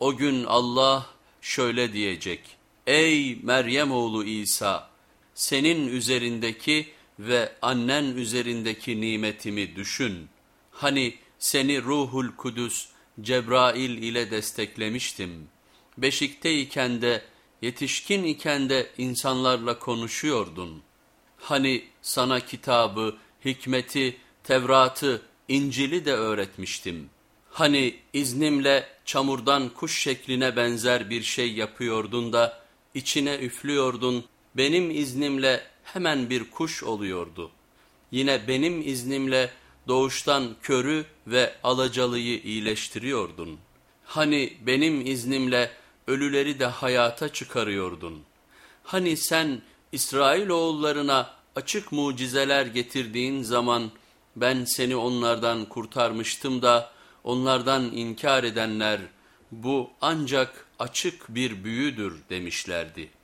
O gün Allah şöyle diyecek. Ey Meryem oğlu İsa! Senin üzerindeki ve annen üzerindeki nimetimi düşün. Hani seni Ruhul Kudüs Cebrail ile desteklemiştim. Beşikteyken de yetişkin iken de insanlarla konuşuyordun. Hani sana kitabı, hikmeti, Tevrat'ı, İncil'i de öğretmiştim. Hani iznimle çamurdan kuş şekline benzer bir şey yapıyordun da içine üflüyordun, benim iznimle hemen bir kuş oluyordu. Yine benim iznimle doğuştan körü ve alacalıyı iyileştiriyordun. Hani benim iznimle ölüleri de hayata çıkarıyordun. Hani sen İsrailoğullarına açık mucizeler getirdiğin zaman ben seni onlardan kurtarmıştım da onlardan inkar edenler bu ancak açık bir büyüdür demişlerdi.''